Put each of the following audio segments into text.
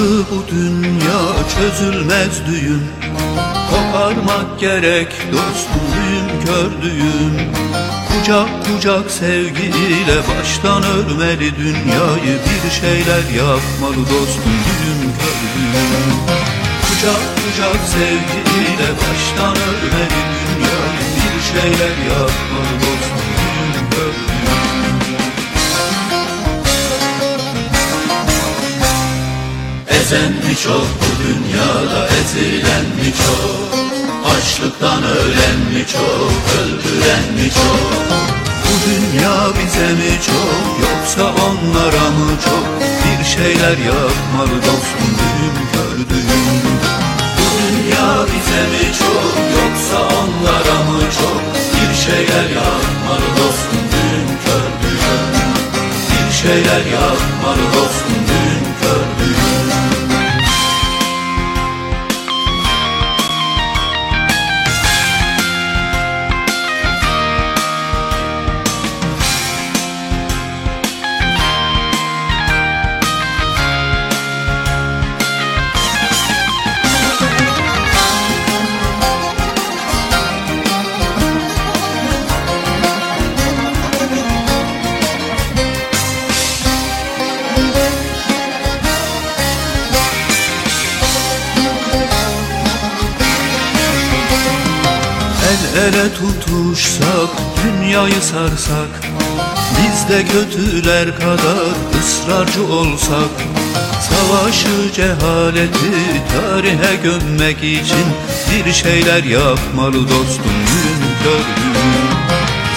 Sardı bu dünya çözülmez düğüm Koparmak gerek dostum düğüm kör düğüm Kucak kucak sevgiyle baştan örmeli dünyayı Bir şeyler yapmalı dostum düğüm kör düğüm Kucak kucak sevgiyle baştan örmeli dünyayı Bir şeyler yapmalı dostum Ezen mi çok bu dünyada ezilen mi çok Açlıktan ölen mi çok öldüren mi çok Bu dünya bize mi çok yoksa onlara mı çok? Bir şeyler yapmalı dostum düğüm kör düğüm Bu dünya bize mi çok yoksa onlara mı çok? Bir şeyler yapmalı dostum düğüm kör düğüm Bir şeyler yapmalı dostum El ele tutuşsak, dünyayı sarsak Biz de kötüler kadar ısrarcı olsak Savaşı cehaleti tarihe gömmek için Bir şeyler yapmalı dostum gün kör gün.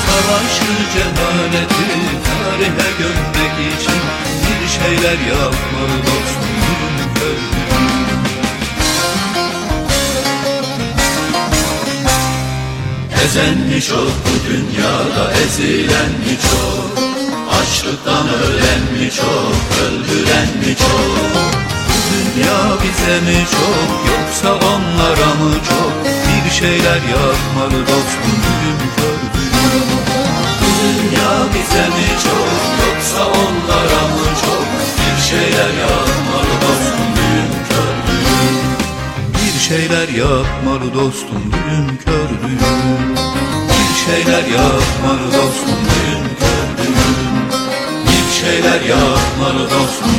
Savaşı cehaleti tarihe gömmek için Bir şeyler yapmalı dostum gün çok bu dünyada ezilen mi çok? Açlıktan ölen mi çok? Öldüren mi çok? Dünya bize mi çok? Yoksa onlara mı çok? Bir şeyler yapmalı dostum düğüm kör düğüm Bu dünya bize mi çok? Yoksa onlara mı çok? Bir şeyler yapmalı dostum düğüm kör düğüm bir şeyler yapmalı dostum düğüm kör düğüm Bir şeyler yapmalı dostum düğüm Bir şeyler yapmalı dostum